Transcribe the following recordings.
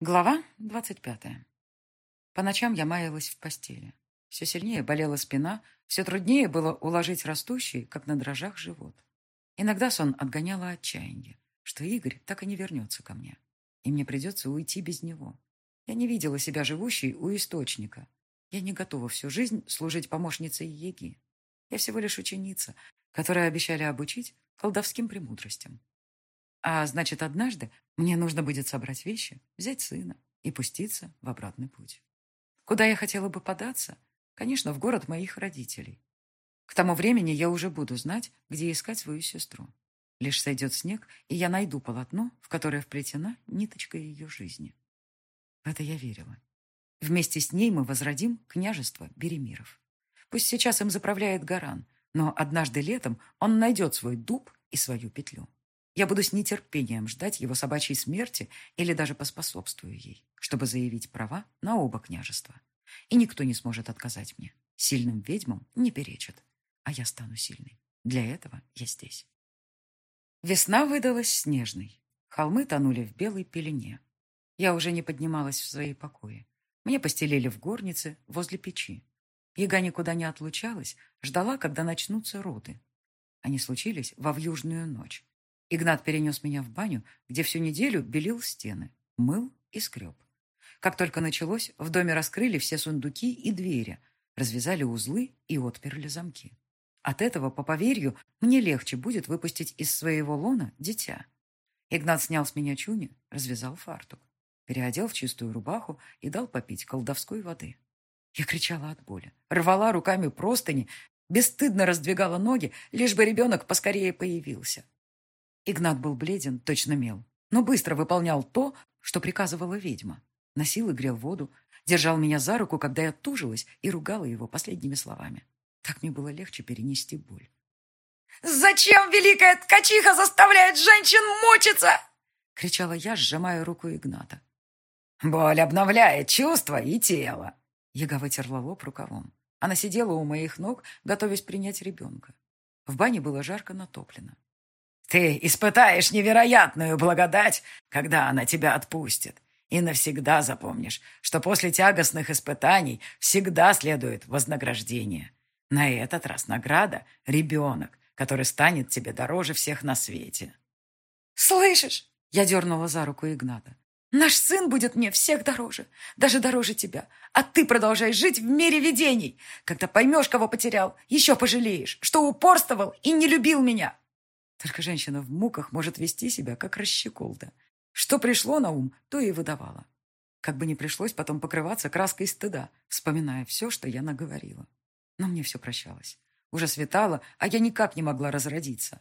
Глава двадцать пятая. По ночам я маялась в постели. Все сильнее болела спина, все труднее было уложить растущий, как на дрожжах, живот. Иногда сон отгоняло отчаяние, что Игорь так и не вернется ко мне, и мне придется уйти без него. Я не видела себя живущей у источника. Я не готова всю жизнь служить помощницей Еги. Я всего лишь ученица, которая обещали обучить колдовским премудростям. А значит, однажды мне нужно будет собрать вещи, взять сына и пуститься в обратный путь. Куда я хотела бы податься? Конечно, в город моих родителей. К тому времени я уже буду знать, где искать свою сестру. Лишь сойдет снег, и я найду полотно, в которое вплетена ниточка ее жизни. В это я верила. Вместе с ней мы возродим княжество Беремиров. Пусть сейчас им заправляет Гаран, но однажды летом он найдет свой дуб и свою петлю. Я буду с нетерпением ждать его собачьей смерти или даже поспособствую ей, чтобы заявить права на оба княжества. И никто не сможет отказать мне. Сильным ведьмам не перечат. А я стану сильной. Для этого я здесь. Весна выдалась снежной. Холмы тонули в белой пелене. Я уже не поднималась в свои покои. Мне постелили в горнице возле печи. Яга никуда не отлучалась, ждала, когда начнутся роды. Они случились во вьюжную ночь. Игнат перенес меня в баню, где всю неделю белил стены, мыл и скреб. Как только началось, в доме раскрыли все сундуки и двери, развязали узлы и отперли замки. От этого, по поверью, мне легче будет выпустить из своего лона дитя. Игнат снял с меня чуни, развязал фартук, переодел в чистую рубаху и дал попить колдовской воды. Я кричала от боли, рвала руками простыни, бесстыдно раздвигала ноги, лишь бы ребенок поскорее появился. Игнат был бледен, точно мел, но быстро выполнял то, что приказывала ведьма. Носил и грел воду, держал меня за руку, когда я тужилась, и ругала его последними словами. Так мне было легче перенести боль. «Зачем великая ткачиха заставляет женщин мучиться?» — кричала я, сжимая руку Игната. «Боль обновляет чувства и тело!» Яга вытерла лоб рукавом. Она сидела у моих ног, готовясь принять ребенка. В бане было жарко натоплено. Ты испытаешь невероятную благодать, когда она тебя отпустит. И навсегда запомнишь, что после тягостных испытаний всегда следует вознаграждение. На этот раз награда — ребенок, который станет тебе дороже всех на свете. «Слышишь?» — я дернула за руку Игната. «Наш сын будет мне всех дороже, даже дороже тебя. А ты продолжаешь жить в мире видений. Когда поймешь, кого потерял, еще пожалеешь, что упорствовал и не любил меня». Только женщина в муках может вести себя, как расщеколда. Что пришло на ум, то и выдавала. Как бы не пришлось потом покрываться краской стыда, вспоминая все, что я наговорила. Но мне все прощалось. Уже светало, а я никак не могла разродиться.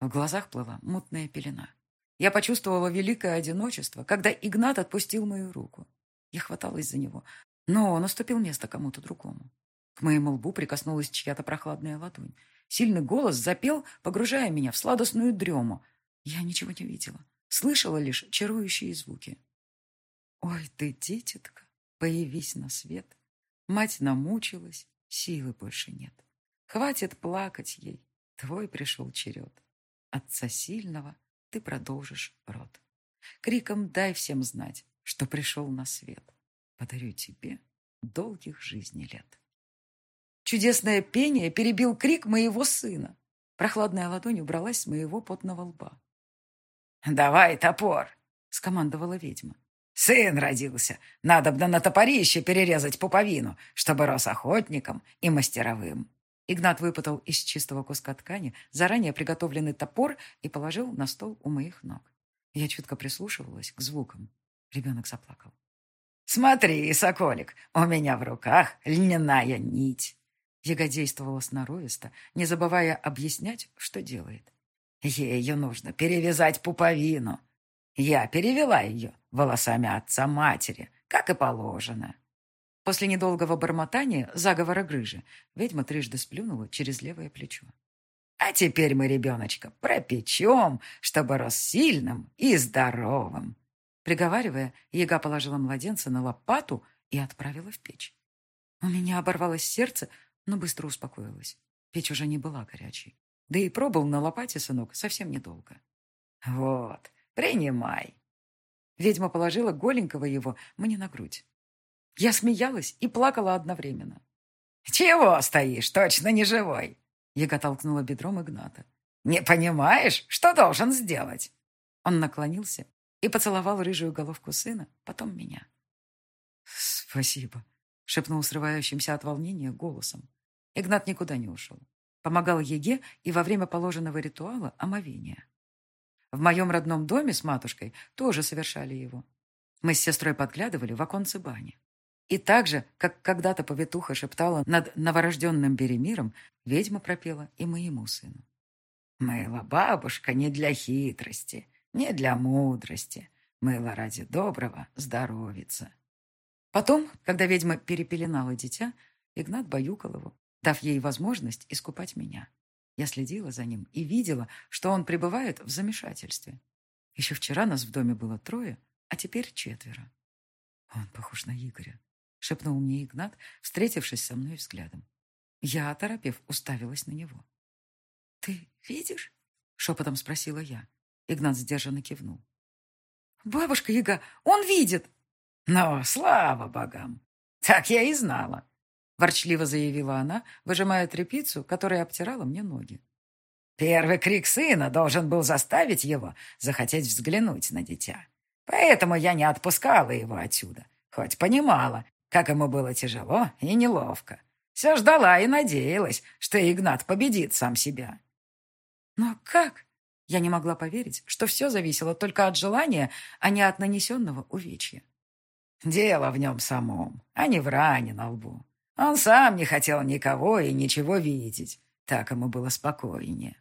В глазах плыла мутная пелена. Я почувствовала великое одиночество, когда Игнат отпустил мою руку. Я хваталась за него, но он уступил место кому-то другому. К моему лбу прикоснулась чья-то прохладная ладонь. Сильный голос запел, погружая меня в сладостную дрему. Я ничего не видела, слышала лишь чарующие звуки. «Ой ты, дитятка, появись на свет. Мать намучилась, силы больше нет. Хватит плакать ей, твой пришел черед. Отца сильного ты продолжишь род. Криком дай всем знать, что пришел на свет. Подарю тебе долгих жизней лет». Чудесное пение перебил крик моего сына. Прохладная ладонь убралась с моего потного лба. «Давай топор!» — скомандовала ведьма. «Сын родился. Надо бы на топорище перерезать пуповину, чтобы рос охотником и мастеровым». Игнат выпутал из чистого куска ткани заранее приготовленный топор и положил на стол у моих ног. Я чутко прислушивалась к звукам. Ребенок заплакал. «Смотри, соколик, у меня в руках льняная нить». Яга действовала сноровисто, не забывая объяснять, что делает. Ею нужно перевязать пуповину. Я перевела ее волосами отца матери, как и положено. После недолгого бормотания заговора грыжи ведьма трижды сплюнула через левое плечо. А теперь мы ребеночка пропечем, чтобы рос сильным и здоровым. Приговаривая, яга положила младенца на лопату и отправила в печь. У меня оборвалось сердце, но быстро успокоилась. Печь уже не была горячей. Да и пробыл на лопате, сынок, совсем недолго. «Вот, принимай». Ведьма положила голенького его мне на грудь. Я смеялась и плакала одновременно. «Чего стоишь? Точно не живой!» Яга толкнула бедром Игната. «Не понимаешь, что должен сделать?» Он наклонился и поцеловал рыжую головку сына, потом меня. «Спасибо», — шепнул срывающимся от волнения голосом. Игнат никуда не ушел. Помогал Еге и во время положенного ритуала омовения. В моем родном доме с матушкой тоже совершали его. Мы с сестрой подглядывали в оконце бани. И так же, как когда-то повитуха шептала над новорожденным Беремиром, ведьма пропела и моему сыну. «Мыла бабушка не для хитрости, не для мудрости. Мыла ради доброго здоровица». Потом, когда ведьма перепеленала дитя, Игнат баюкал его, дав ей возможность искупать меня. Я следила за ним и видела, что он пребывает в замешательстве. Еще вчера нас в доме было трое, а теперь четверо. Он похож на Игоря, шепнул мне Игнат, встретившись со мной взглядом. Я, оторопев, уставилась на него. «Ты видишь?» — шепотом спросила я. Игнат сдержанно кивнул. «Бабушка Яга, он видит!» «Но, слава богам! Так я и знала!» Ворчливо заявила она, выжимая тряпицу, которая обтирала мне ноги. Первый крик сына должен был заставить его захотеть взглянуть на дитя. Поэтому я не отпускала его отсюда, хоть понимала, как ему было тяжело и неловко. Все ждала и надеялась, что Игнат победит сам себя. Но как? Я не могла поверить, что все зависело только от желания, а не от нанесенного увечья. Дело в нем самом, а не в ране на лбу. Он сам не хотел никого и ничего видеть. Так ему было спокойнее.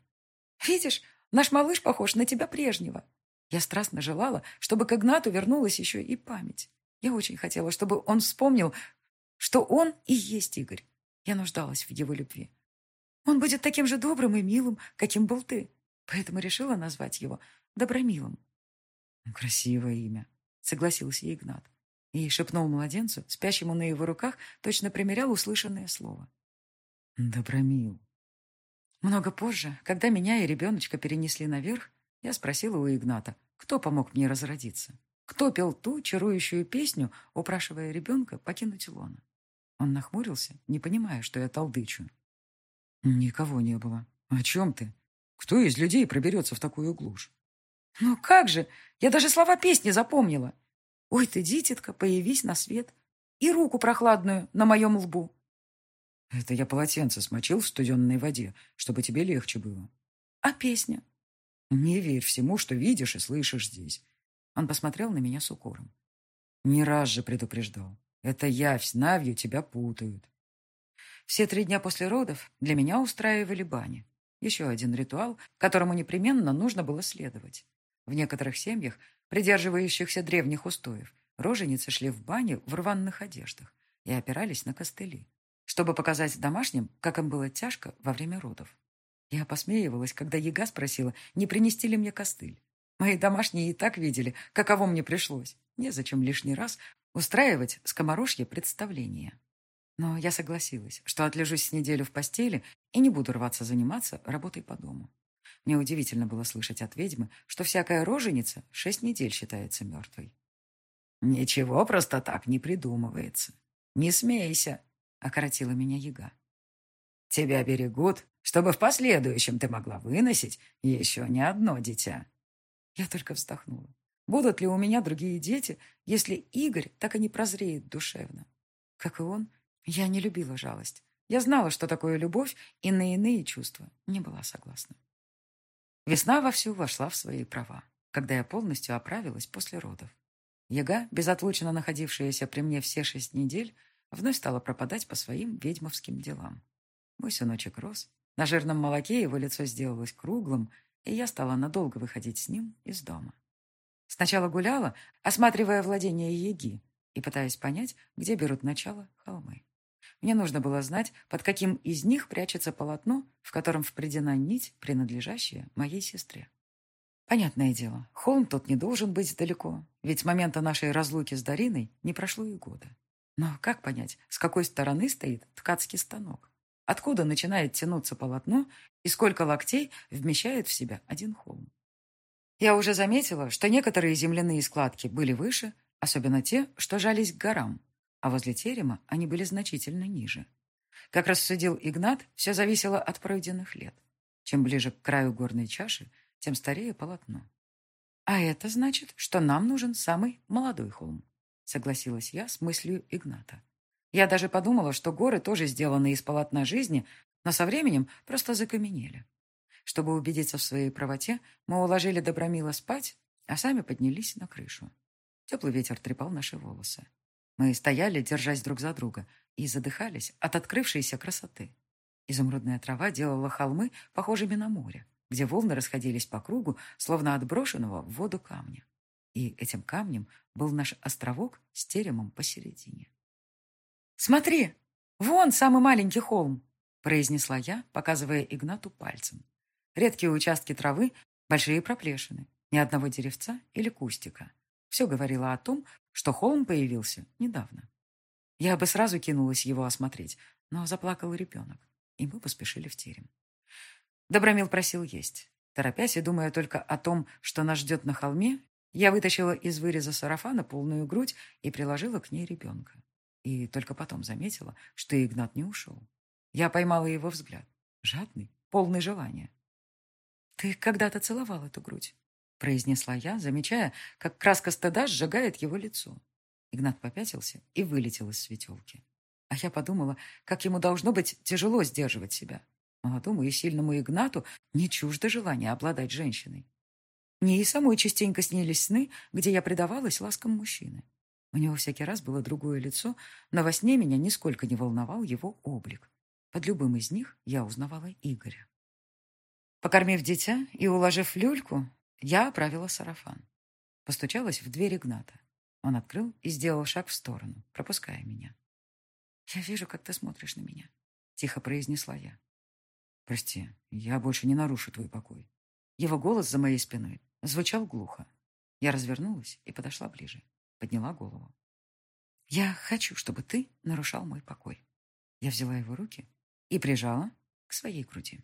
«Видишь, наш малыш похож на тебя прежнего». Я страстно желала, чтобы к Игнату вернулась еще и память. Я очень хотела, чтобы он вспомнил, что он и есть Игорь. Я нуждалась в его любви. Он будет таким же добрым и милым, каким был ты. Поэтому решила назвать его Добромилом. «Красивое имя», — согласился Игнат и шепнул младенцу, спящему на его руках, точно примерял услышанное слово. «Добромил». Много позже, когда меня и ребеночка перенесли наверх, я спросила у Игната, кто помог мне разродиться, кто пел ту чарующую песню, упрашивая ребенка покинуть лона. Он нахмурился, не понимая, что я толдычу. «Никого не было. О чем ты? Кто из людей проберется в такую глушь?» «Ну как же! Я даже слова песни запомнила!» Ой ты, дитятка, появись на свет. И руку прохладную на моем лбу. Это я полотенце смочил в студенной воде, чтобы тебе легче было. А песня? Не верь всему, что видишь и слышишь здесь. Он посмотрел на меня с укором. Не раз же предупреждал. Это явь с Навью тебя путают. Все три дня после родов для меня устраивали бани. Еще один ритуал, которому непременно нужно было следовать. В некоторых семьях придерживающихся древних устоев, роженицы шли в баню в рваных одеждах и опирались на костыли, чтобы показать домашним, как им было тяжко во время родов. Я посмеивалась, когда Яга спросила, не принести ли мне костыль. Мои домашние и так видели, каково мне пришлось. Незачем лишний раз устраивать скоморожье представление. Но я согласилась, что отлежусь неделю в постели и не буду рваться заниматься работой по дому. Мне удивительно было слышать от ведьмы, что всякая роженица шесть недель считается мертвой. «Ничего просто так не придумывается. Не смейся», — окоротила меня яга. «Тебя берегут, чтобы в последующем ты могла выносить еще не одно дитя». Я только вздохнула. Будут ли у меня другие дети, если Игорь так и не прозреет душевно? Как и он, я не любила жалость. Я знала, что такое любовь, и на иные чувства не была согласна. Весна вовсю вошла в свои права, когда я полностью оправилась после родов. Яга, безотлучно находившаяся при мне все шесть недель, вновь стала пропадать по своим ведьмовским делам. Мой сыночек рос, на жирном молоке его лицо сделалось круглым, и я стала надолго выходить с ним из дома. Сначала гуляла, осматривая владение Яги и пытаясь понять, где берут начало холмы. Мне нужно было знать, под каким из них прячется полотно, в котором впредена нить, принадлежащая моей сестре. Понятное дело, холм тот не должен быть далеко, ведь с момента нашей разлуки с Дариной не прошло и года. Но как понять, с какой стороны стоит ткацкий станок? Откуда начинает тянуться полотно и сколько локтей вмещает в себя один холм? Я уже заметила, что некоторые земляные складки были выше, особенно те, что жались к горам, а возле терема они были значительно ниже. Как рассудил Игнат, все зависело от пройденных лет. Чем ближе к краю горной чаши, тем старее полотно. «А это значит, что нам нужен самый молодой холм», согласилась я с мыслью Игната. Я даже подумала, что горы тоже сделаны из полотна жизни, но со временем просто закаменели. Чтобы убедиться в своей правоте, мы уложили Добромила спать, а сами поднялись на крышу. Теплый ветер трепал наши волосы. Мы стояли, держась друг за друга, и задыхались от открывшейся красоты. Изумрудная трава делала холмы похожими на море, где волны расходились по кругу, словно от брошенного в воду камня. И этим камнем был наш островок с теремом посередине. «Смотри, вон самый маленький холм!» произнесла я, показывая Игнату пальцем. Редкие участки травы, большие проплешины, ни одного деревца или кустика. Все говорило о том, что холм появился недавно. Я бы сразу кинулась его осмотреть, но заплакал ребенок, и мы поспешили в терем. Добромил просил есть. Торопясь и думая только о том, что нас ждет на холме, я вытащила из выреза сарафана полную грудь и приложила к ней ребенка. И только потом заметила, что Игнат не ушел. Я поймала его взгляд. Жадный, полный желания. «Ты когда-то целовал эту грудь», — произнесла я, замечая, как краска стыда сжигает его лицо. Игнат попятился и вылетел из светелки. А я подумала, как ему должно быть тяжело сдерживать себя. Молодому и сильному Игнату не чуждо желание обладать женщиной. Мне и самой частенько снились сны, где я предавалась ласкам мужчины. У него всякий раз было другое лицо, но во сне меня нисколько не волновал его облик. Под любым из них я узнавала Игоря. Покормив дитя и уложив люльку, я оправила сарафан. Постучалась в дверь Игната. Он открыл и сделал шаг в сторону, пропуская меня. «Я вижу, как ты смотришь на меня», — тихо произнесла я. «Прости, я больше не нарушу твой покой». Его голос за моей спиной звучал глухо. Я развернулась и подошла ближе, подняла голову. «Я хочу, чтобы ты нарушал мой покой». Я взяла его руки и прижала к своей груди.